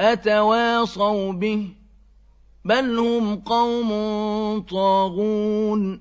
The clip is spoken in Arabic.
أتواصوا به بل هم قوم طاغون